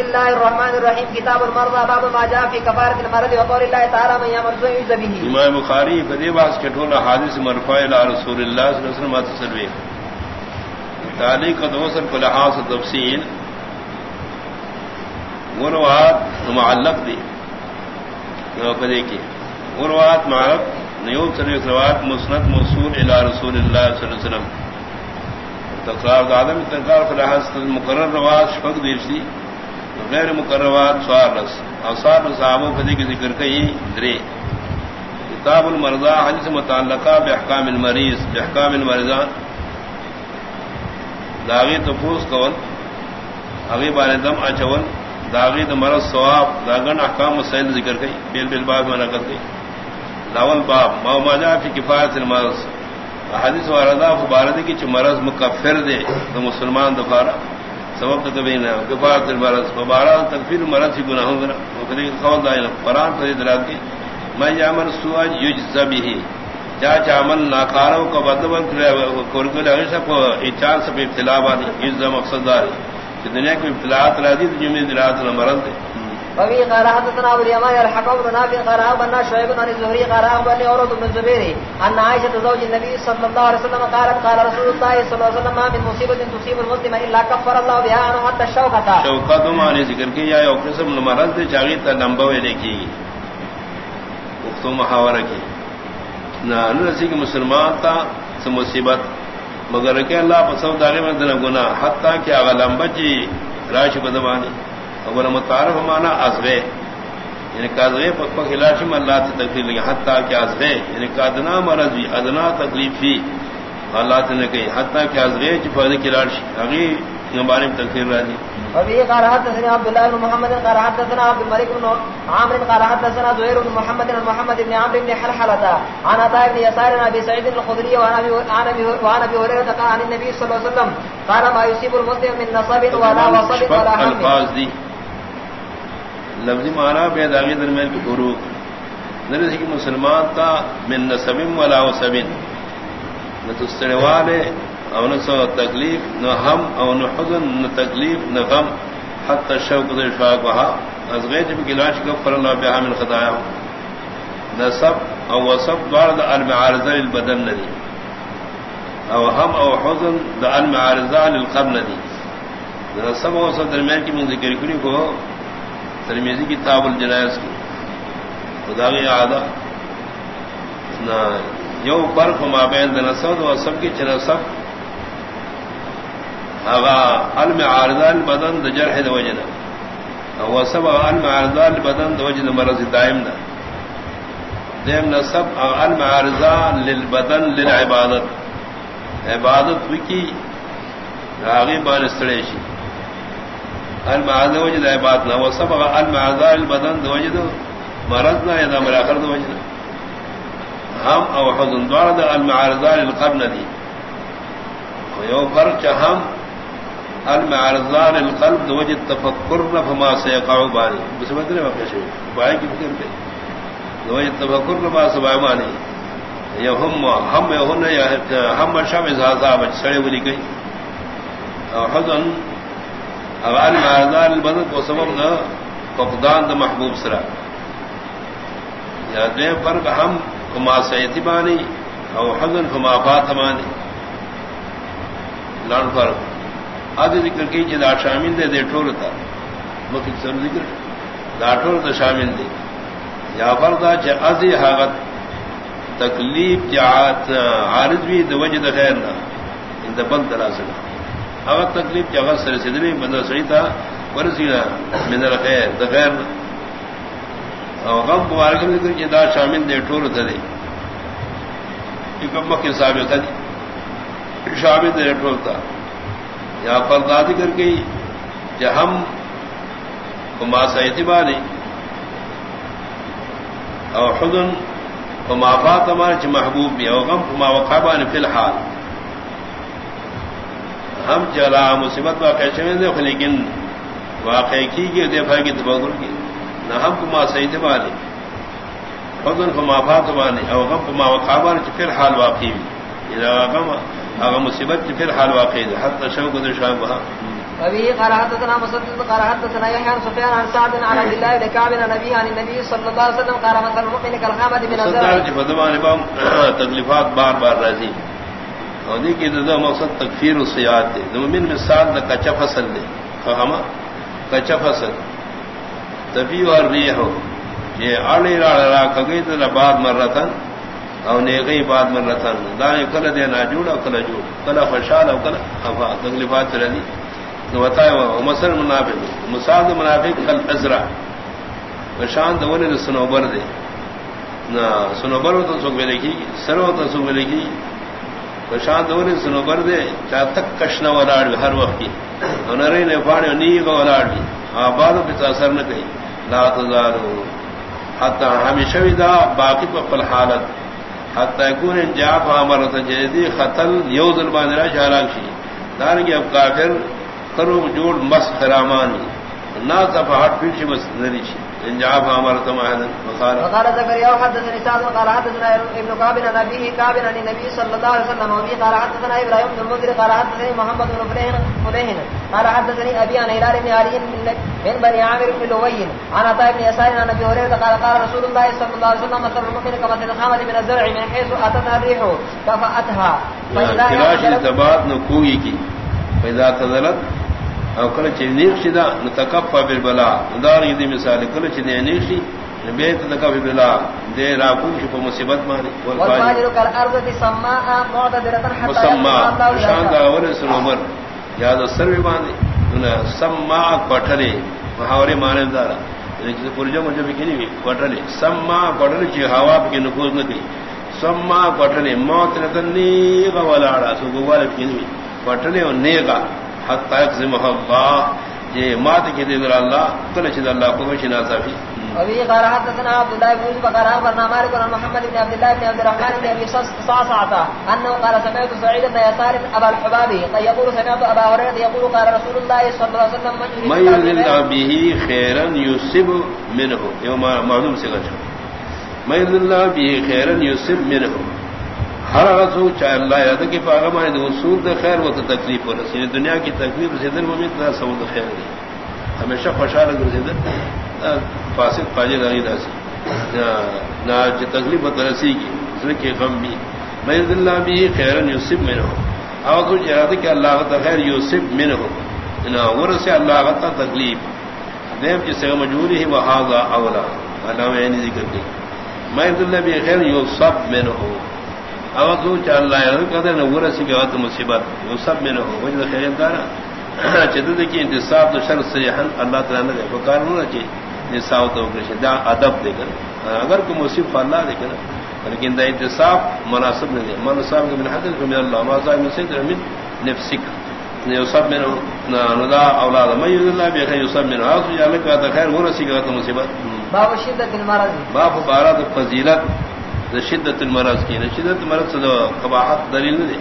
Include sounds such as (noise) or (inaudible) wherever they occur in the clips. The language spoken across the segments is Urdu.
الله الرحمن الرحيم كتاب المرضى باب ما جاء في كفارة المرض وقول الله تعالى من يعمل سوء يجزى امام بخاری فدی باس کے ٹھولا حادث مرفوع الى رسول اللہ صلی اللہ علیہ وسلم تصویر تعلیق دوسر کو لحاظ تفصیل. مروات معلق دی. پدے کی مروات معرف نیوب سر روات مسند موصول الى رسول اللہ صلی اللہ علیہ وسلم. تقرار آدم تقرار فلحاظ مقرر رواز شفق دیرسی غیر مقررات سوار رس. اور سوار فدی کی ذکر کئی درے. کتاب المرضا حدیث متعلقہ بحکام المریض. بحکام المرضان داغی تفوس کول. اگی بار دم اچول. داغی د مرض ثواب. داغن احکام مسائل ذکر کئی. بیل بیل باب میں نقل کئی. لاول باب ما ما جاء في کفایت المرض. حدیث واردا فبارد کی چ مرض مکفر دے. تو مسلمان دفارا. سبب تو کبھی نہ کفایت المرض فبارا تکفیر مرض ہی گناہوں گنا وکری قول دائن قرآن پر ادراک کی میں عمل سوا یجزا به جا چامل ناکاروں کو بدبن کر کو لگے سب اچار سب ابتلا بانی، یجزا مقصد دار کہ دنیا کی ابتلاات راضی تو جمعی دلات نہ مرض دے وفي قال حدثنا ابو اليمان الحكم بن نافع قال ابن شعيب عن الزهري قال ابن عروه بن الزبير ان عائشه زوج النبي صلى الله عليه وسلم قالت قال رسول الله صلى الله عليه وسلم ما من مصيبه تصيب المسلم الا كفر الله بها عنه حتى الشوكه شوکت معنی ذکر کی یا قسم مرض دے چاغی تا لمبا وے لکھی وقتو محاورہ کی۔ نہ نسی کہ مسلمان تا سے مصیبت، مگر کہ اللہ پسو دارے میں دنا گناہ، حتی کہ اغا لمبا جی راش بدبانی اگر متعارف مانا ازغے یعنی کازغے پک پک میں اللہ سے تکلیف لگی. حتیٰ کہ ازغے یعنی کادنا مرض بھی ادنا تکلیف بھی اللہ سے نے کہی حتیٰ کہ چی فائدہ کی علاج اگی بارے میں تکلیف رہ دی وفي قال حدثنا عبد الله بن محمد قال حدثنا عبد الملك بن عامر قال حدثنا زهير بن محمد بن محمد بن عمرو بن حلحلة عن عطاء بن يسار عن ابي سعيد الخدري وعن ابي وعن ابي هريره قال عن النبي صلى الله عليه وسلم قال ما يصيب المسلم من نصب ولا وصب ولا هم الفاظ لفظی مانا بے داغی درمیان کی فروغ نرسی کی مسلمان تا من نصبم ولا وصبن نہ تو سڑوالے او نہ سو تکلیف، نہ ہم او نہ حزن، نہ تکلیف، نہ غم۔ حتی شوق دے شوا کہا از غیر جب گلاش کفر اللہ بها من خطایا نصب او وصب دوار دا المعارضہ للبدن ندی۔ او ہم او حزن دا المعارضہ للقب ندی۔ نصب او وصب درمیان کی من ذکر کری کو ترمیزی کی تاب الجنائز کی۔ خدا کی عادہ یو برق ما بین نصب و سب کی چنصب علم عارضان بدن د جرح د وجنا او سب علم عارضان بدن د وجنا مرض دائم دا۔ دیم نسب علم عارضان للبدن للعبادت عبادت۔ وکی راغی بان استریشی علم وجد عبادت نہ وہ سب علم البدن وجد مرض نہ اذا مراخر د وجنا ہم او حزن دوار د علم عارضان القرن دی. یو فرق ہم المعرضان القلب دو وجہ تفکر فما سيقع بانی. بس بدل واقع شيء بای کی فکر پہ دو وجہ تفکر فما سبا مانی یہ ہم ہم ہن یا ہم شام ذا بچ، سڑے ولی گئی. اور حزن اوان معرضان البدن کو سبب نہ، فقدان د محبوب سرا۔ یا دے فرق ہم فما سيتبانی او حضن حزن فما فاتمانی لان فرق۔ آدھے ذکر کی جدا شامل دے دے ٹھور تھا مکھ مطلب سر ذکر۔ دا ٹھور تو شامل دے۔ یا فردا چ ازی حاغت تکلیف جات عارض بھی دو وجد خیر نہ ان بند درا سکا۔ اگر تکلیف جگہ سر سدری بندہ صحیح تھا ورسینا من الخیر د خیر او غم مبارک میں ذکر جدا شامل دے ٹھور تھا دے ایک مکہ ثابت ہے شامل دے ٹھور تھا یا پردادی کر گئی کہ ہم کما اعتباری اور خدن کمافات ہمارے چ محبوب بھی اور غم کما وقابا نے فی الحال. ہم چلا مصیبت واقع دے لیکن واقع کی گئی دیکھا کی تبگر کی۔ نہ ہم کما اعتباری خدن کمافات ہمارے اور غم کما نے فی الحال واقعی بھی۔ غم اگر مصیبت کی پھر حال واقع ہے حتی شوق دے شاہ وہاں وبه قال حدثنا مسدد قال حدثنا يحيى عن سفيان عن سعد عن عبد الله بن كعب عن النبي عن النبي صلى الله عليه وسلم قال مثل المؤمن كالحامد من الزرع تکلیفات بار بار راضی اور دی کی دو مقصد تکفیر و سیاد دے۔ مومن میں سال نہ کچا فصل دے۔ فہما کچا فصل۔ تبی اور ریح ہو۔ یہ آڑی راڑ را کگئی تو بعد مرتن او نے گئی بعد مرتن دانے کل دے نہ جوڑا، کل جوڑ کل خوشحال او کل افا تکلیفات رہی مسل منافق مساد منافق کل ازرا شانت ولی سنوبر دے۔ نہ، سنوبر ہو تو سکھ میں لکھی۔ سر ہو تو سکھ میں لکھی۔ شانت ولی سنوبر دے چاہ تک کشن ولاڑ بھی ہر وقت کی۔ نرے نے پاڑی نی ولاڑ بھی آباد ہاں، پتا اثر نہ کہی لا تزارو حتی ہمیشہ بھی دا باقی پا پل حالت۔ حتی کون انجاب آمرتا جیدی خطل یو ظلمان را شہراک شی۔ دارنگی اب کافر کرو جوڑ مس خرامانی نا صفحات پھر شی بس نری شی۔ انجاب امرت ماہد وقال وقال زكريا وحدثني سعد؟ قال حدثنا ابن كعب عن ابيه كعب عن النبي صلى الله عليه وسلم وفي قال حدثنا ابراهيم بن المنذر قال حدثني محمد بن فليح فليح قال حدثني ابي عن هلال بن علي بن بني عامر بن لوي عن عطاء بن يسار عن ابي هريره قال قال رسول الله صلى الله عليه وسلم مثل المؤمن كمثل الخامه من الزرع من حيث اتتها الريح كفاتها فاذا تبات نكوي کی فاذا تزلت او کل چ نیک شدا نتکفا بالبلا دار دی مثال کل چ دی نیک شی بیت تکفا بالبلا دے را کو چ مصیبت ماری والفاجر کل ارض دی سماء معتدرتا حتى سما شان دا ور سنومر یاد سروی باندې. نہ سما پٹھلے محاورے مانے دارا لیکن پرجو مجھے بھی نہیں پٹھلے سما پٹھلے چ ہوا کے نفوذ نہ کی سما پٹھلے موت رتنی غوالا سو گوال کی نہیں پٹھلے اور نیگا حتی اقزم اللہ یہ مات کی دیدر اللہ کل چید اللہ کو مشنا صافی ابھی قال حدثنا عبد الله بن يوسف قال اخبرنا مالك عن محمد بن عبد الله بن عبد الرحمن بن ابي صعصعه انه قال سمعت سعيد بن يسار ابا الحباب يقول سمعت ابا هريره يقول قال رسول الله صلى الله عليه وسلم من به خيرا يصب منه. يوم معلوم من به خيرا يصب منه. ہر رسو چاہے اللہ یاد کہ پاغم آئے دو سود خیر، وہ تو تکلیف ہو رسی یعنی دنیا کی تکلیف سے دن ممید نہ سود خیر نہیں ہمیشہ خوشحال اگر سے دن فاسق پاجے دانی داسی نہ تکلیف و ترسی کی۔ اس کے غم بھی۔ میں اللہ بھی خیرن یوسف میں ہو اور تو چاہتا کہ اللہ کا خیر یوسف میں ہو نہ غر سے اللہ کا تکلیف۔ دیم جس سے مجبوری ہی وہ حاضہ اولا۔ اللہ میں ذکر کی۔ میں اللہ بھی خیر یوسف میں ہو وقت مصیبت وہ سب میں نہ ہو وجہ خیر دارا انتصاب تو شر اللہ تعالیٰ نے نصاب تو ادب دے کر اگر کوئی مصیب اللہ دے کر لیکن دا انتصاب مناسب نہیں من حدث من اللہ ما صاحب من سید من نفسک۔ یوسف من ندا اولاد من یذ اللہ یا کا خیر وہ رسی کے وقت مصیبت۔ باب شدت المرض۔ باب بارات فضیلت۔ شدت المرض کی شدت مرض سے قباحت دلیل دے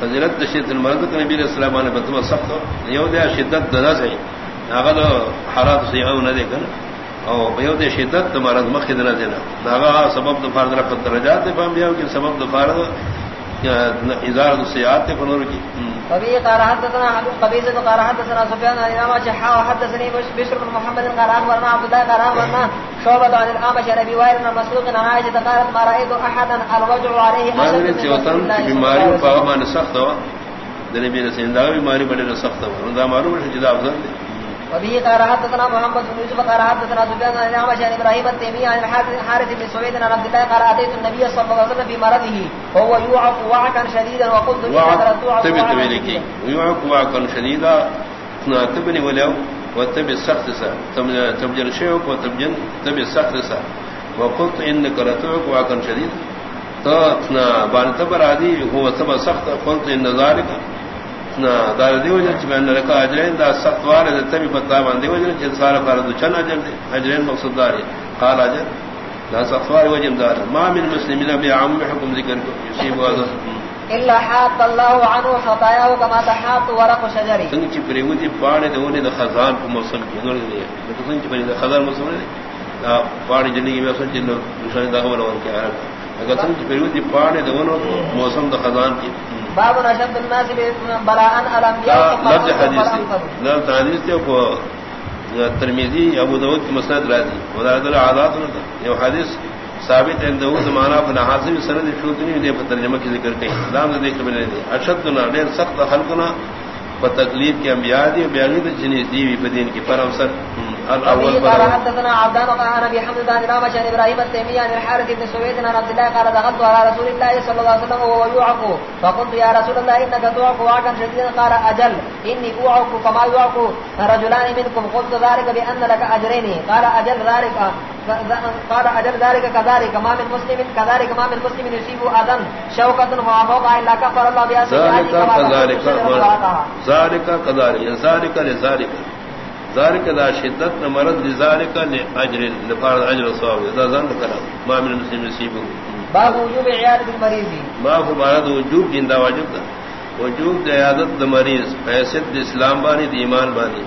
فضیلت شدت المرض کے نبی السلام نے بتوا سخت یو دیا شدت درز ہے اگر حالات سے او نہ دیکھن او یو دے شدت مرض مخد دینا داغا سبب دفار رفت درجات پام بیا کہ سبب دفار ازار السیات فنور کی۔ وبه قال حدثنا قبيزة قال حدثنا سفيان عن الأعمش حا وحدثني بشر بن محمد قال أخبرنا عبد الله قال أخبرنا شعبة عن الأعمش عن أبي وائل بن مسروق عن عائشة قالت ما رأيت أحدا الوجع عليه ما أشد من وطن بیماری فاغما نسخت ہوا دنبی رسین دا بیماری بڑے نسخت ہوا دا معلوم ہے جدا افضل وبه قال حدثنا محمد بن يوسف قال حدثنا سفيان عن الأعمش عن إبراهيم التيمي عن الحارث بن سويد عن عبد الله قال أتيت النبي صلى الله عليه وسلم في مرضه وهو يوعق وعكا شديدا وقلت لي يوعق وعكا شديدا. تبني ولو وتبي السخت سا. تبجل شيوك وتبجل تبي السخت سا. وقلت إنك لتوعق وعكا شديدا. تو بان تبر عادي هو تبا سخت. قلت إن ذلك دار دیو جن چ میں نے رکھا اجرین دا سخت وار دے تبی بتا مان دیو جن چ سارا فرض چن اجر دے اجرین مقصد دار ہے قال اجر دا سخت وار وجم دار ما من مسلمین بی عام حکم ذکر کو یصيب واذ الا حات الله عنه خطاياه كما تحات ورق شجر سن چ پریو دی پاڑے دے ونی دا خزان کو موسم کی نور دے تو سن چ پری دا خزان موسم دا پاڑے جنی میں سن چ نشان دا خبر اور کیا۔ اگر سن چ پریو دی پاڑے دے ونو موسم دا خزان کی۔ باب نشد الناس بلاء الانبياء لفظ حدیث لفظ حدیث تے کو ترمذی ابو داؤد کی مسند راضی ودار عادات یہ حدیث ثابت ہے داؤد معنی اپنا حاصل سند شوتنی دے ترجمہ کی ذکر کہیں نام دیکھ کے میں نے اشد نہ سخت خلقنا بتقلید کے انبیاء دی بیان دی جنی دی بدین کی پر اوسر الاول قال حدثنا عبدان وقال نبي حمد بن رام بن ابراهيم التيمي عن الحارث بن سويد عن عبد الله قال دخلت على رسول الله صلى الله عليه وسلم وهو يعق فقلت يا رسول الله انك تعق وعكا شديدا. قال اجل اني اعق كما يعق رجلان منكم؟ قلت ذلك بان لك اجرين قال اجل ذلك. قال اجل ذلك كذلك ما من مسلم كذلك ما من مسلم يصيب اذن شوكه فوق الا كفر الله بها ذلك كذلك ذلك كذلك ذلك لذلك. ذلك ذا شدت مرض لذلك لاجر لفرض اجر الصواب. اذا ظن كلام ما من المسلم يصيبه. باب وجوب عياده المريض. ما هو مرض وجوب؟ جندا واجب. وجوب عيادت المريض. حیثیت اسلام بانی ایمان بانی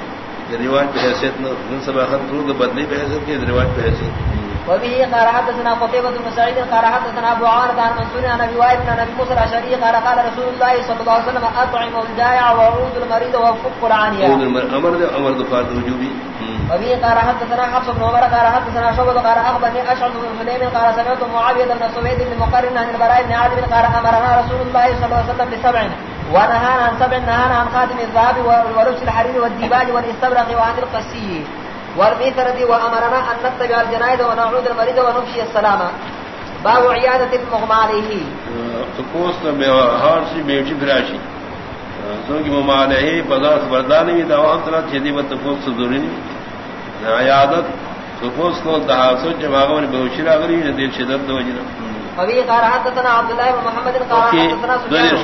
روایت پہ حیثیت نہ سب خط بدلی پہ حیثیت کی روایت پہ حیثیت وبه قال حدثنا قتيبة بن سعيد قال حدثنا أبو عارض عن منصور عن أبي وائل عن أبي موسى الأشعري قال قال رسول الله صلى الله عليه وسلم أطعم الجائع وعود المريض وفق العانية. أمر ده أمر ده فارد وجوبي. وبه قال حدثنا حفص بن عمر قال حدثنا شعبة قال أخبرني أشعث بن سليم قال سمعت معاوية بن سويد بن مقرن عن البراء بن عازب قال أمرنا رسول الله صلى الله عليه وسلم بسبع. ونهانا عن سبع نهانا عن خاتم الذهب ولبس الحرير والديباج والاستبرق وعن القسي والميثرة وأمرنا أن نتبع الجنائز ونعود المريض ونفشي السلام. باب عيادة المغمى عليه تقوصنا بهار سي بيوشي فراشي سوكي مغمى عليه بذات برداني دعوة أمتنا تشدي بتفوق صدوريني عيادت تقوص کو دہاسو جماغوں نے بہوشی راغری ندیر شدت دو جنہ. وبه قال حدثنا عبد الله بن محمد قال حدثنا سفيان.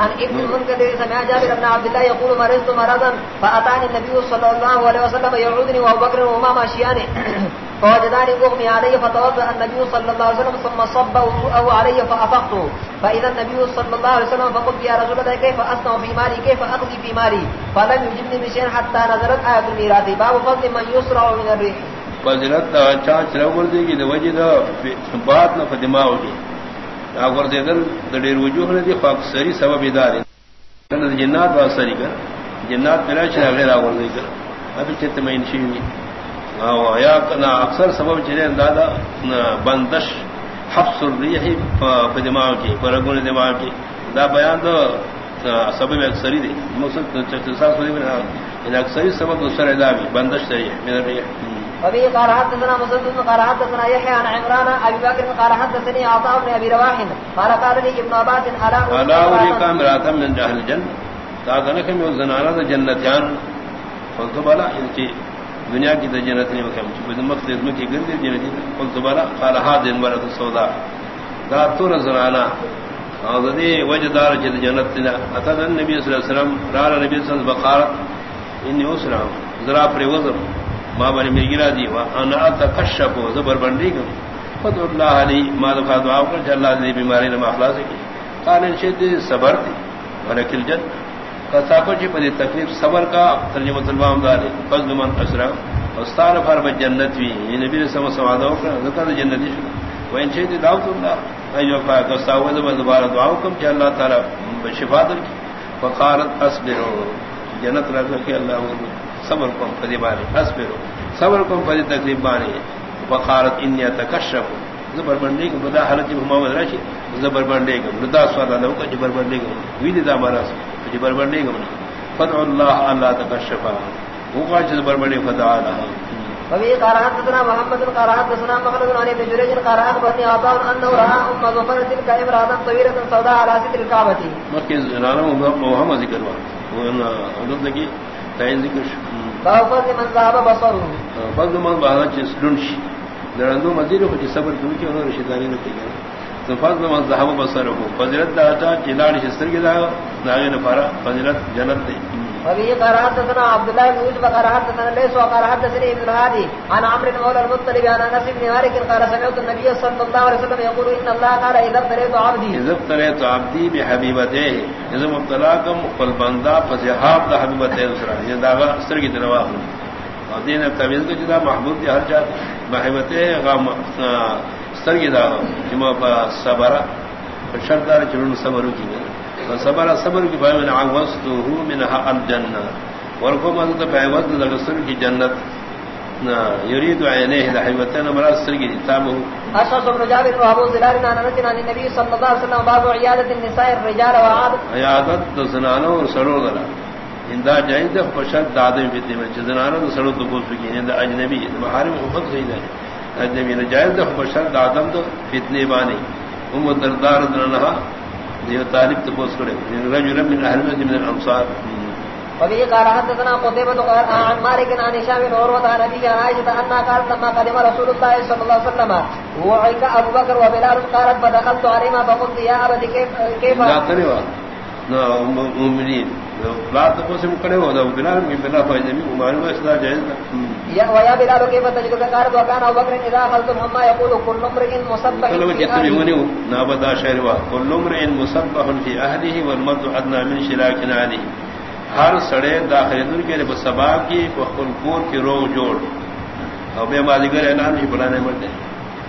عن ابن المنكدر سمع جابر بن عبد الله يقول مرضت مرضا فاتاني النبي صلى الله عليه وسلم يعودني وابو بكر وهما ماشيان. (coughs) فوجداني اغمي علي فتوضا النبي صلى الله عليه وسلم ثم صب وضوءه علي فافقت فاذا النبي صلى الله عليه وسلم فقلت يا رسول الله كيف اصنع في مالي؟ كيف اقضي في مالي؟ فلم يجبني بشيء حتى نزلت ايه الميراث. باب فضل من يسرع من الريح. فضلت دا چانچ رور دے گی وجہ دا بات نہ فدما ہوگی اگر دے دل دڑیر وجوہ نے دی خاک سری سبب ادار جنات وا سری کر. جنات میرا اچھا چھ غیر اور دے کر. ابھی چت میں انشی او یا کنا اکثر سبب چلے دادا بندش، حفظ الریح فدما کی پرگون دماغ کی دا بیان دو سبب اکثری دی. مقصد چتا سوری ان اکثری سبب دوسرا دا بندش سری ہے میرا وبه قال حدثنا مسدد قال حدثنا يحيى عن عمران ابي بكر قال حدثني عطاء بن ابي رواح قال قال لي ابن عباس الا الا اريك امراه من اهل الجنه تاغنك من زنانه جنتيان. قلت بلا انت دنیا کی جنت نے وکم چھ مقصد میں کی گندی جنت قلت بلا قال هذه المراه السوداء. ذات زنانه هذه وجدار جنت اتى النبي صلى الله عليه وسلم قال النبي صلى الله عليه وسلم بقارت اني اسرع ذرا پر وزر. ما بني میگرا دی وا انا اتکشف زبر بندی کو خود اللہ علی، ما دفع دعا کر، جل اللہ دی بیماری نے اخلاص کی۔ قال ان شد صبر دی، ولکل جن کتا کو جی پدی تکلیف، صبر کا، ترجمہ تلوام دار فضل من اسرا واستار فر بجنت وی، یہ نبی نے سما سوا دو کر، ذکر جنتی و ان شد دعوت اللہ۔ ایو فا کو ساوذ دوبارہ دعا کم کہ جی اللہ تعالی شفا دے فقالت اصبروا جنت رکھ کے اللہ صبر کو فدی بانی اصبر صبر کو فدی تکلیف بانی۔ بخارت ان تکشف زبر بندے کو بدا حالت محمد راشی۔ زبر بندے کو ردا سوال لو کا جبر بندے کو وید دا مارا جبر بندے کو فدع الله الا تکشف وہ کا جبر بندے فدع الله وفي قراءة حدثنا محمد قراءة حدثنا مخلد عن ابن جريج قراءة أخبرني عطاء أنه رأى أم ظفر تلك امرأة طويلة سوداء على ستر الكعبة. مركز زنانة محمد ذكر وأنا أقول لك تعین ذکر فضل من ذهب بصره. فضل من بہا چ درندو مزید کو صبر کیوں کہ انہوں نے شیطانی کیا تو فضل من ذهب بصره. فضلت دا چلاڑ شستر کے دا ناگے نہ پارا فضیلت جنت دی. وفي قرات سنا عبد الله بن يوسف قرات سنا ليس وقرات سنا ابن الهادي عن عمرو بن مولى المطلب عن انس بن مالك قال سمعت النبي صلى الله عليه وسلم يقول ان الله قال اذا ابتليت عبدي. اذا ابتليت عبدي بحبيبته اذا مبتلاكم قل بندا فزهاب ده حبيبته اسرا یہ داغا سر کی طرف اور دین تمیز کو جدا محبوب دی، ہر جات محبته غم سر کی داغا جما صبر شرط دار صبر کی صبر صبر کی بھائی میں عوضته منها الجنہ ورکو مدد بعوض لغسر کی جنت۔ يريد عينيه لحيوتين مرات سرقي تابه أشخص بن جابر وابو زلال عن أنس عن النبي صلى الله عليه وسلم باب عيادة النساء الرجال وعادة عيادة زنانو سرور دلا اندا جائز فشد دادم في الدم زنانو سرور دبوس بكين عند أجنبي محارم خفض سيدا أجنبي جائز فشد دادم دو فتنه باني هم دردار دلنها دیو طالب تبوس کرے رجل من اهل من الانصار وبه قال حدثنا قتيبة قال عن مالك عن هشام بن عروة عن أبيه عن عائشة أنها قالت لما قدم رسول الله صلى الله عليه وسلم وعيك أبو بكر وبلال قالت فدخلت عليهما فقلت يا أبد كيف كيف لا تروا مؤمنين لا تقسم کرے ہو دو بلال میں بلا فائدہ میں عمر میں صدا جائز يا ويا بلال كيف تجدك قالت وكان أبو بكر إذا خلتم هما يقول كل امرئ مصبح كل وجه تبيوني نابدا شهر كل امرئ مصبح في أهله والمرء أدنى من شراك عليه ہر سڑے داخل دن کے لیے کی پور کی رو جوڑ. اور بے مادگر اعلان ہی بلانے مرتے.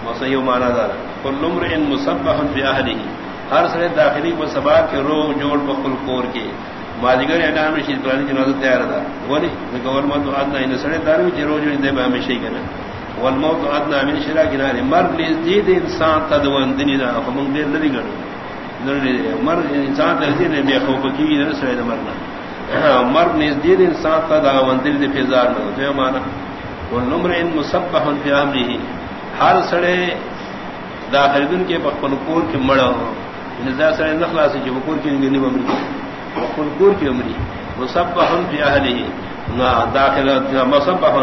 موسم یہ مانا دار کل عمر ان مصبہ بیاہلی ہر سڑے داخلی کو سبا کے رو جوڑ بخل پور کی. مادگر اعلان میں شیت پرانی جنازہ تیار تھا بولی گورنمنٹ آدنا ان سڑے دار میں رو جو دے بہ ہمیشہ ہی کہنا۔ والموت ادنا من شرا کنارے مر لزید انسان تدون دنی دا فمن دیر لری گڑ مر انسان تدین بے خوف کی نہ سڑے مرنا مر نزدید انسان کا دا وندل دی فزار نہ جو مانا وہ نمر ان مصبح فی امره ہر سڑے داخل دن کے پخپل کور کی مڑا نزا سڑے نخلا سے جو کور کی گنی بمری پخپل کور کی عمری مصبح فی اهله نا داخل مصبح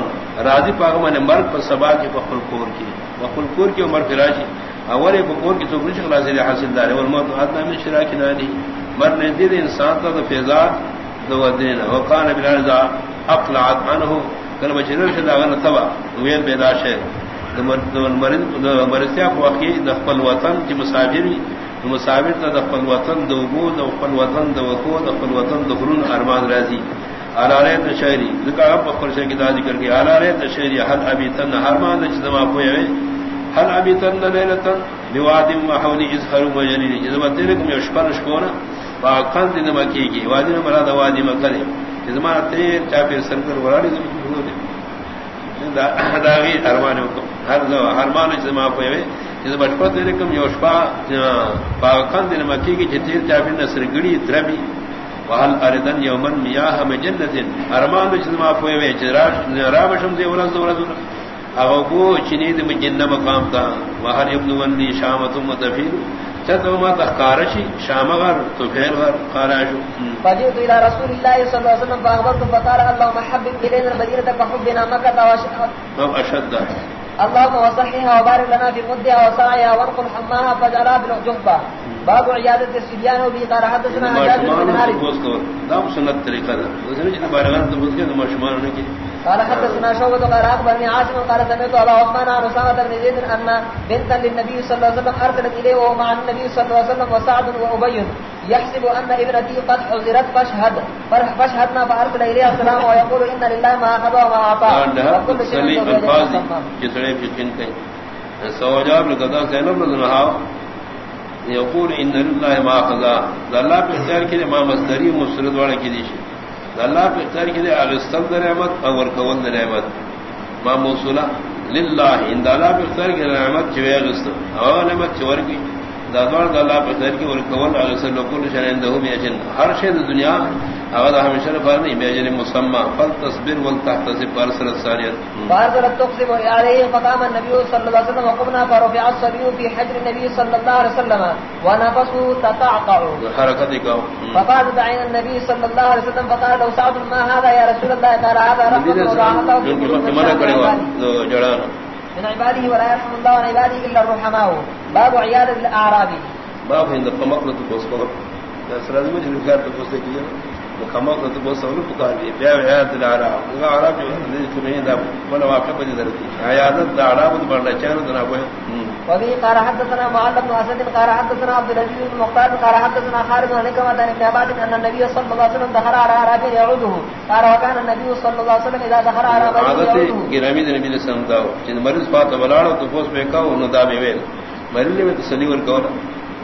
راضی پاک میں مرد پر سبا کے پخپل کور کی۔ پخپل کور کی عمر فراشی اول کور کی تو کچھ خلاص حاصل دار اور موت ادنا من شراک نادی مر نزدید انسان کا فیضان دو دین وقان بلال ذا اقلعت عنه کل بچنو شدا غن تبا۔ وین پیدا شه مرن مرستیا کو اخی دخل وطن کی مسافر مسافر ته دخل وطن دو بو دخل وطن دو کو دخل وطن دخرون ارمان راضی علارے تشری ذکا اب خرشے کی ذکر کی علارے تشری حل ابی تن ارمان جما پوئے حل ابی تن لیلتن؟ بوادم محولی اظهر وجلی اذا تلکم یشپر شکونا پاکان دین مکی کی وادی میں مراد وادی مکرے جسما تیر چاپی سرکر وراڑی دا داغی ارمان کو ہر دو ارمان جسما پوے جس بچپت رکم یوشپا پاکان دین مکی کی جتیر چاپی نصر گڑی دربی وحل اردن یومن میاہ جنت ارمان دی ورز ورز اغو چنید میں جن مقام تھا وہر ابن وندی شامتم متفیر چتما تخارشی شامغر تو پھر غر خاراشو فجئت الى رسول الله صلى الله عليه وسلم فاخبرته فقال اللهم حبب الينا المدينه كحبنا مكه واشهد اشد اللهم وصحها وبارك لنا في مدها وسعيها وانقل حماها فجعلها بالعجبة باب عيادة السبيان وبه قال حدثنا حجاج بن حارث دام سنت طریقہ دا وزن جن بارغان تو بوز کے تو مشمان نے کی قال حدثنا شعبة قال اخبرني عاصم قال سمعت ابا عثمان عن اسامة بن زيد ان بنتا للنبي صلى الله عليه وسلم ارسلت اليه ومع النبي صلى الله عليه وسلم وسعد وابي يحسب ان ابنتي قد حضرت فاشهد. فاشهدنا فارسل اليها السلام ويقول ان لله ما اخذ وما اعطى وكل شيء الفاظ جسڑے فقین کہیں۔ سوجاب لقضا زینب رضا یقول ان لله ما اخذ اللہ پہ اختیار کے لیے ما مصدری مفسرت والا کی دیشی۔ اللہ پہ اختیار کی دے اغسطل در احمد اور کون در احمد ما موصولہ، للہ اند اللہ پہ اختیار کی لیے احمد چوئے اغسطل اور احمد چور کی دادوار دا اللہ پہ اختیار کی اور کون اغسل لکل شرین دہو بیجن ہر شید دنیا اغدا ہمیشہ فرنی بیجن مسمع فل تصبر والتحتصب فارسل السانیت فارسل تقسم علیہ فقام النبی صلی اللہ علیہ وسلم وقبنا فرفع الصبیو فی حجر النبی صلی اللہ علیہ وسلم ونفسو تتعقعو. حرکت اکاو فقاد دعین النبی صلی اللہ علیہ وسلم فقال لو سعد ما هذا یا رسول اللہ قال هذا رحمت وضعہتا جڑانا. من عباده ولا يرحم الله عن عباده الا الرحماء. باب عياده الاعراب باب عند قمقله بوسكو سراد میں جو کار تو پوچھتے کیا قمقله بوسكو پکار دی بیا عياده الاعراب الاعراب جو ہے دا ولا واقع بدی درتی عياده الاعراب بڑا چانو دنا کوئی وفي قال حدثنا معل بن اسد قال حدثنا عبد العزيز بن مختار قال حدثنا خالد بن كما كان ابن عباد ان النبي صلى الله عليه وسلم دخل على عربي يعوده. قال وكان النبي صلى الله عليه وسلم اذا دخل على عربي يعوده. گرامی نبی نے سمجھاؤ جن مریض بات بلاڑو تو پوس پہ کہو نو دا بھی ویل۔ مریض میں تسلی ور کہو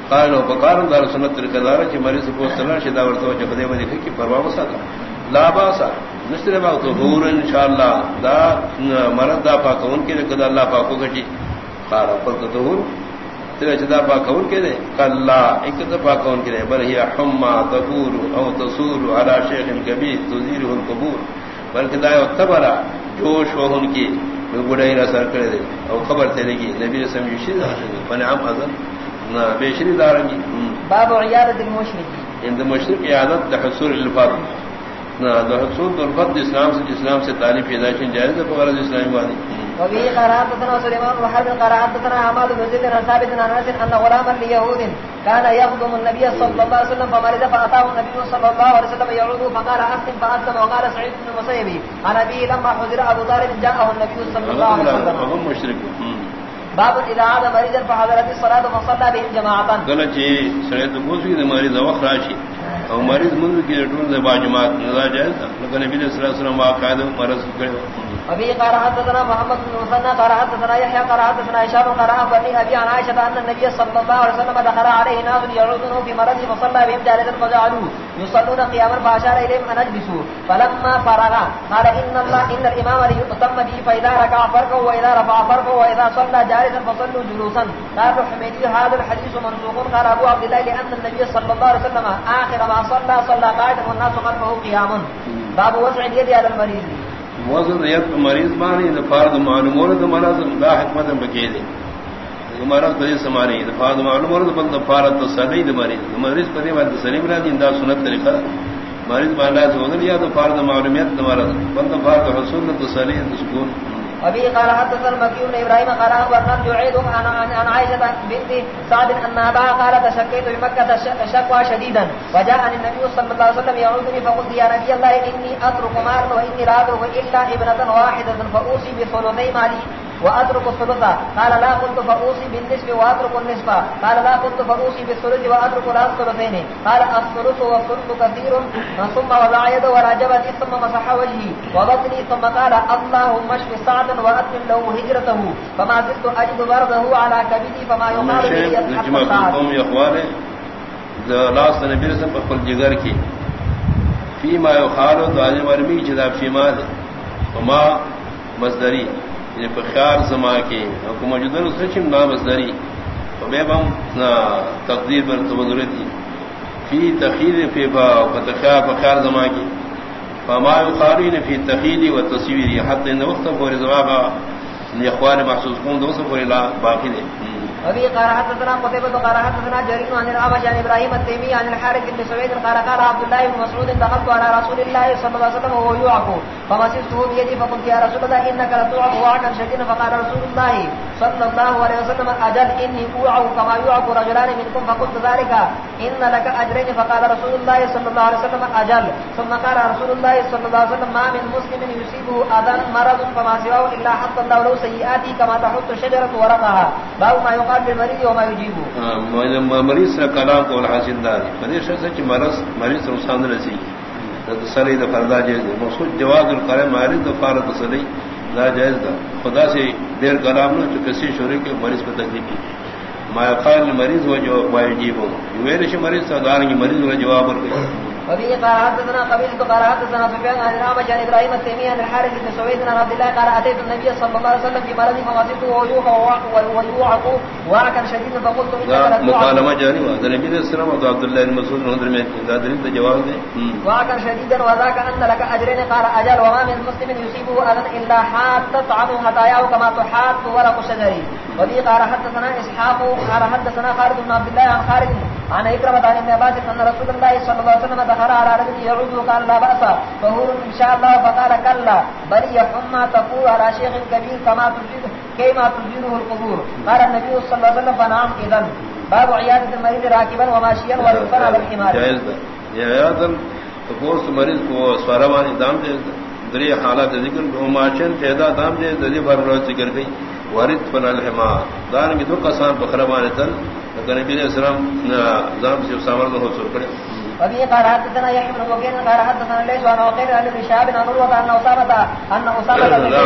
قال لو بقار دار سنت طریقہ دار کہ مریض کو سنا شدا ورتو جب دے ودی کہ پروا مسا لا باسا۔ مستر با تو ہور انشاءاللہ۔ دا مرد دا پاک ان کے قد اللہ پاک کو گٹی قال پر تو ہور تیرے جدا پاک ان کے دے؟ کلا ایک تو پاک ان کے بل ہی حما تبور او تصور على شیخ کبیر تزیره القبور بلکہ دا تبرا جوش و ان کی۔ بڑے نہ سر کرے دے۔ او خبر تے لگی نبی رسول اللہ صلی اللہ علیہ حضرت بیشری دارنگی۔ باب عیادت المشرکی اند مشرق عیادت دحصور الفات نا دحصور الفات اسلام سے اسلام سے تعریف اداشن جائز ہے بغرض اسلامی وادی وبه قرات تنا سليمان وحرب قرات تنا عماد بن زيد ثابت عن انس ان غلاما ليهود كان يخدم النبي صلى الله عليه وسلم فمرض فاتاه النبي صلى الله عليه وسلم يعود فقال اسلم فاسلم وقال سعيد بن المسيب عن ابي لما حضر ابو طالب جاءه النبي صلى الله عليه وسلم. هم مشرك باب اذا عاد فحضرت الصلاه فصلى بهم جماعه قال جی سڑے تو پوچھ گئی مریض وقت راشی اور مریض منذ کی ٹول دے با جماعت نہ جائز نبی نبی صلی اللہ علیہ وسلم واقعہ مرض کرے ابي قال حدثنا محمد بن مسنى، قال حدثنا يحيى، قال حدثنا هشام، قال اخبرني ابي عن عائشه ان النبي صلى الله عليه وسلم دخل عليه ناس يعودون في مرض فصلى بهم جالسا فجعلوا يصلون قياما فاشار اليهم ان اجلسوا. فلما فرغ قال ان الله ان الامام ليؤتم به فاذا ركع فركعوا واذا رفع فركعوا واذا صلى جالسا فصلوا جلوسا. قال حميدي هذا الحديث منسوق قال ابو عبد الله لان النبي صلى الله عليه وسلم اخر ما صلى صلى قاعدا والناس خلفه قياما. باب وضع اليد على المريض. وزن یت مریض مانی فرض معلومور د مرض دا حکمت بکی دے مرض دے سمانی د معلوم معلومور د بند فرض تصلی د مریض. د مریض پدی ود سلیم را دین دا سنت طریقہ مریض باندې وزن یا د فرض معلومیت د مرض. بند فرض حصول تصلی د سکون. ابي قال حدثنا مكي بن ابراهيم قال اخبرنا جعيد عن عن عائشه بنت سعد ان اباها قالت شكيت بمكه شكوى شديدا. وجاءني النبي صلى الله عليه وسلم يعودني فقلت يا نبي الله اني اترك مالا واني لا اترك الا ابنه واحده فاوصي بثلثي مالي. واترك الثلث قال لا قلت فاوصي بالنصف واترك النصف قال لا قلت فاوصي بالثلث واترك الثلثين قال الثلث والثلث كثير ثم وضع يده ولا جبتي ثم مسح وجهي وبطني ثم قال اللهم اشف سعدا واتم له هجرته فما زلت اجد برده على كبدي فما يقال لي نجمع قوم اخوانه لاس نبی رسول پر خپل جگر کی۔ فيما يخالو دعاء مرمی جدا فيما وما مصدری۔ یعنی پخیار زما کے حکومت جدر سچم نام ازدری بم تقدیر پر ضرورت فی تخیر فی با فتخیا زما کی فما خارین فی تخیری و تصویر. حتی ان وقت پورے زما با یعنی اخبار محسوس کون دوسر پوری لا باقی دے ابي قال حدثنا قتيبة قال حدثنا جرير عن الأعمش عن إبراهيم التيمي عن الحارث بن سويد قال قال عبد الله بن مسعود دخلت على رسول الله صلى الله عليه وسلم وهو يعق فمسسته بيدي فقلت يا رسول الله إنك لتوعق وعكا شديدا. فقال رسول الله صلى الله عليه وسلم أجل إني أوعق كما يوعق رجلان منكم. فقلت ذلك إن لك أجرين. فقال رسول الله صلى الله عليه وسلم أجل. ثم قال رسول الله صلى الله عليه وسلم ما من مسلم يصيبه أذى مرض فما سواه إلا حط الله له سيئاتي كما تحط الشجرة ورقها. باب ما يقال مریض سے کلام کو حاصل دار. مریض سے مرض مریض سے نقصان رسی تسلی دا فردا جائز ہے مقصود جواز القرے مریض دا فار تسلی لا جائز دا خدا سے دیر کلام نہ جو کسی شورے کے مریض کو تکلیف کی ما يقال المريض وجو ما يجيبه. يويرش مريض صدارني مريض ولا جواب ورقي وفي قال حدثنا قبيل قال حدثنا سفيان عن الأعمش عن إبراهيم التيمي عن الحارث بن سويد عن عبد الله قال أتيت النبي صلى الله عليه وسلم في مرض فوصفته ويوحى ويوعق وعكا شديدا فقلت إنك مكالمة جاري وهذا النبي صلى الله عليه وسلم عبد الله بن مسعود نظر من ذا جواب ده وعكا شديدا وذاك أن لك أجرين قال أجل وما من مسلم يصيبه أذى إلا حاتت عنه خطاياه كما تحات ورق الشجر وفي قال حدثنا إسحاق قال حدثنا خالد بن عبد الله عن خالد عن إكرمة عن ابن عباس أن رسول الله صلى الله عليه وسلم دخل على رجل يعود قال لا بأس. فهور إن شاء الله فقال كلا. بل يحمى تقول على شيخ كبير كما تجيد كما تجيده القبور. قال النبي صلى الله عليه وسلم فنعم إذن. باب عيادة المريض راكبا وماشيا ورفا على الحمار. جائز ده. عیادت تپوس مریض کو سوارمان دام دے دری حالات ذکر ماشن تعداد دام دے دری بر روز ذکر گئی ورد فن الحمار. دان کی دو قسم بخرمان تن. نبی علیہ السلام دام سے سامر ہو سر کرے وبه قال حدثنا يحيى بن وكيل قال حدثنا ليس عن وقيل عن ابن شهاب عن عروة أن أسامة أن أسامة لا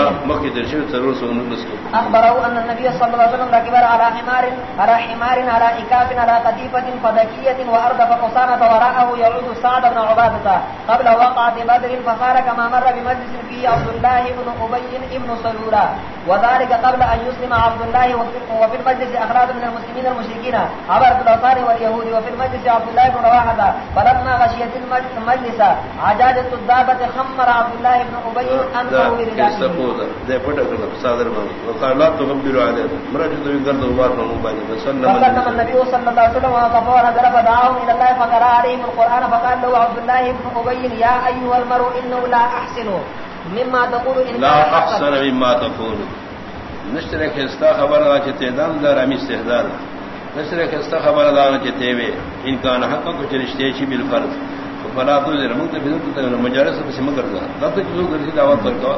ترور سون نسكو أخبره أن النبي صلى الله عليه وسلم ركب على حمار على حمار على إكاف على قتيفة فدكية وأردف أسامة وراءه يعود سعد بن عبادة. قبل وقعة بدر فصار كما مر بمجلس فيه عبد الله بن أبي بن سلولة وذلك قبل أن يسلم عبد الله وفي- وفي المجلس أخراج من المسلمين المشركين. عبر الأوطان واليهود وفي المجلس عبد الله بن رواحة. غشيت المج- المجلس عجاجة الدابة خمر عبد الله بن أبي بردائه سپودا دے پٹا کر صادر من. وقال لا تغبر عليه مرج تو وار من موبائل فسلم سلم النبي صلى الله عليه وسلم وقف ونزل فدعاهم الى الله. فقرا عليهم القران فقال له عبد الله بن ابي يا ايها المرء انه لا احسن مما تقول ان لا. احسن مما تقول. نشتر خستا خبر دا چتے دام دار امی استحدار نشتر خستا خبر دا چتے وے ان کان حق کو چرشتے چی بالفرض. فلا تو زر من تبذ تو مجالس سے سم کر دا تب تک جو گرسی دعوت پر کو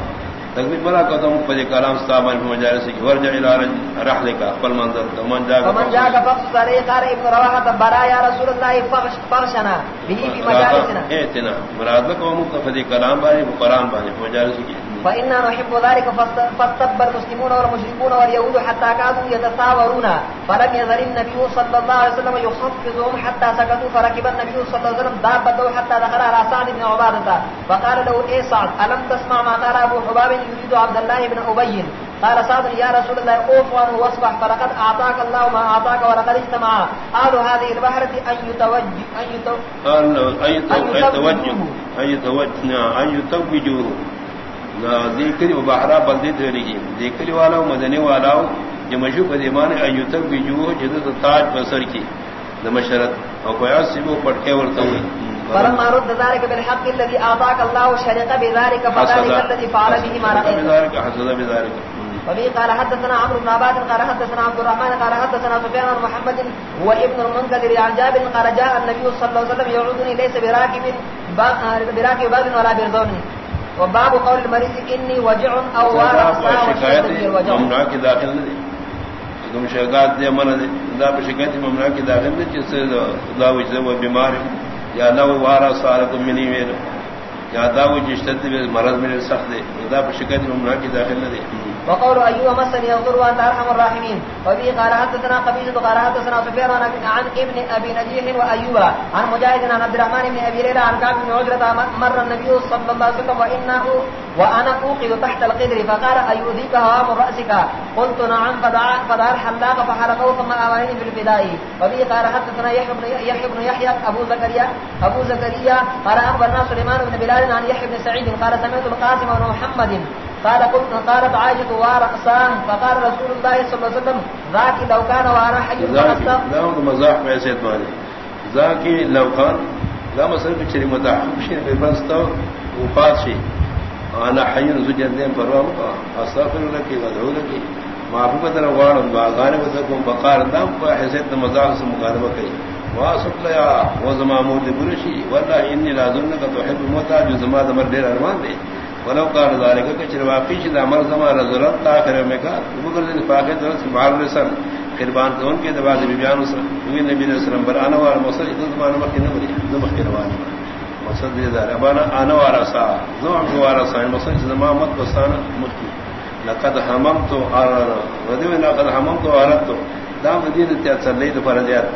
تکبیر بلا کو تم پر کلام استعمال مجالس کی ورجع الى رحل کا قل منظر من جا فمن جاءك فقص عليه قال ابن رواحه برا يا رسول الله فغش فرشنا به في مجالسنا. اتنا مراد کو متفدی کلام بانی قرآن بانی مجالس کی فإنا نحب ذلك فاست- فاستب المسلمون والمشركون واليهود حتى كانوا يتساورون. فلم يزل النبي صلى الله عليه وسلم يخفضهم حتى سكتوا فركب النبي صلى الله عليه وسلم دابته حتى دخل على سعد بن عبادة. فقال له اي سعد ألم تسمع ما قال أبو حباب يريد عبد الله بن أبي؟ قال سعد يا رسول الله اوف عنه واصبح فلقد أعطاك الله ما أعطاك ولقد اجتمع أهل هذه البحرة أن يتوجه أن يتوجه قال أي توجه أي ذکری و بحرا بلدی تھری ذکری والا مدنی والا جو مشہور بدیمان ایو تک بھی جو جدت تاج بسر کی. نمشرت اور کوئی سبو پٹکے ورتا ہوئی. فلما رد ذلك بالحق الذي أعطاك الله شرق بذلك فذلك الذي فعل به ما رأيت. بذلك حسد بذلك. وبه قال حدثنا عمرو بن عباد قال حدثنا عبد الرحمن قال حدثنا سفيان بن محمد هو ابن المنكدر عن جابر قال جاء النبي صلى الله عليه وسلم يعودني ليس براكب براكب باب ولا بردون وباب قول المريض اني وجع او شکایت ممنوع کی داخل نہ دے تم شکایت دے من دے دا شکایت ممنوع کی داخل نہ جس سے دا وجہ وہ بیمار یا نہ وہ وارا سارکم منی ویر یا دا مرض میرے سخت ہے دا شکایت ممنوع کی داخل نہ دے وقول ايوب مسني يغفر وانت ارحم الراحمين. وبه قال حدثنا قبيصة قال حدثنا سفيان عن ابن ابي نجيح وايوب عن مجاهد عن عبد الرحمن بن ابي ليلى عن كعب بن عجرة مر النبي صلى الله عليه وسلم وانه وانا اوقد تحت القدر. فقال ايؤذيك هوام راسك قلت نعم، فدعا فدعا الحلاق فحلقه ثم اواني في الفداء. وبه قال حدثنا يحيى بن يحيى بن يحيى ابو زكريا ابو زكريا قال اخبرنا سليمان بن بلال عن يحيى بن سعيد قال سمعت القاسم بن محمد قال قلت قالت عائشة ورأسان فقال رسول الله صلى الله عليه وسلم ذاك لو كان وانا حي ذاکی دا مزاح میں ایسے مانے ذاکی لو خان لا مسئلہ بچری مداح بشیر بے بستا وفات شی انا حی زجر دین پروا کا استغفر لکی ودعو لکی معافی بدر وارن باغان بدکم بقار دام کو حیثیت مزاح سے مقاربہ کی واسف لیا وزما مود برشی والله انی لا ظنک تحب موتا جو زما دمر دیر ارمان دے ولو قال ذلك كثر واقعي شد عمل زما رزلت تاخر میں کا بکر دین فاقد درس معال رسل قربان کون کے دبا دی بیان سر نبی نبی علیہ السلام بر انا وار مصر ادو زمان مکہ نہ بری دو مکہ روان مقصد دے دار ابانا انا وارا سا زو عبد وارا سا مصر زما مت بسان مکی لقد حممت ارى ودی لقد حممت ارى دا مدینہ تے چلے تو فرضیات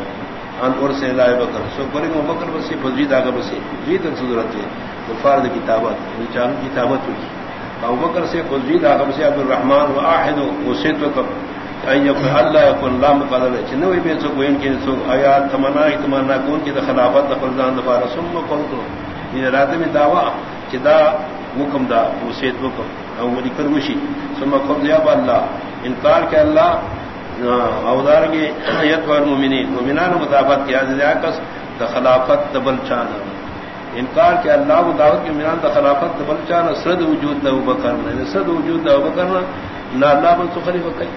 ان اور سے لائے بکر سو کرے مو بکر بسی فضیل آگا بسی جی تک صدرت ہے تو فرض کتابت یعنی چاہوں کتابت ہوئی۔ ابو بکر سے فضیل آگا بسی عبد الرحمن و آحد و سیت وکر ان یکن اللہ یکن لا مقادر ہے۔ چنوی بے سو کوئی ان کی سو آیات تمنا اتمنا کون کی دا خلافت دخل دان دفارا سم و قلتو یہ رات میں دعوا چدا حکم دا وہ سیت وکم او وہ ذکر وشی ثم قلت یا اللہ انکار کہ اللہ اودار کے یت اور مومنین، مومنان مطابق کیا جائے۔ کس دا خلافت دبل چان انکار کہ اللہ و دعوت کے میران کا خلافت دبل چان سرد وجود نہ بکر نہ سرد وجود دا بکر نہ اللہ بن تو خلیفہ کئی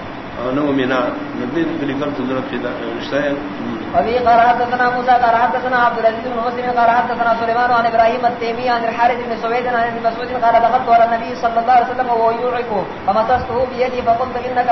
نو مومنان نبی کلی کر تو ضرورت رشتہ وفي قال حدثنا موسى، قال حدثنا عبد العزيز بن مسلم، قال حدثنا سليمان عن ابراهيم التيمي، عن الحارث بن سويد، عن ابن مسعود، قال دخلت على النبي صلى الله عليه وسلم وهو يوعك، فمسسته بيدي، فقلت انك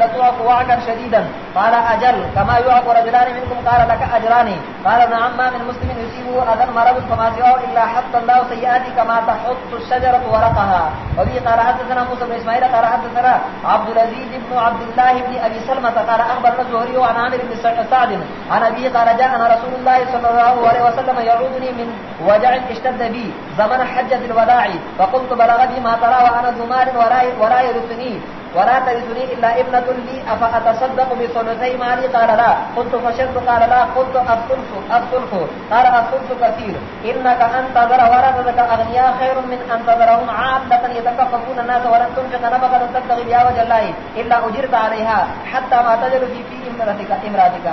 لتوعك وعكا شديدا. قال اجل كما يوعك رجلان منكم، قال لك اجران قال نعم ما من مسلم يصيبه اذى مرض، فما سواه الا حتى الله سيئاتي كما تحط الشجره ورقها. وفي قال حدثنا موسى بن اسماعيل قال حدثنا عبد العزيز بن عبد الله بن ابي سلمة، قال اخبرنا الزهري عن عامر بن سعد عن ابي قال جاءنا رسول الله صلى الله عليه وسلم يعودني من وجع اشتد بي زمن حجة الوداع، فقلت بلغني ما ترى وانا ذمار ولا يرثني، ولا ترثني الا ابنة لي افاتصدق بثلثي مالي؟ قال لا. قلت فشلت، قال لا. قلت الثلث الثلث قال الثلث كثير. انك ان تذر ورثتك اغنياء خير من ان تذرهم عامة يتكففون الناس ولن تنفق نفقة تبتغي بها وجه الله الا اجرت عليها حتى ما تجد في في امراتك امراتك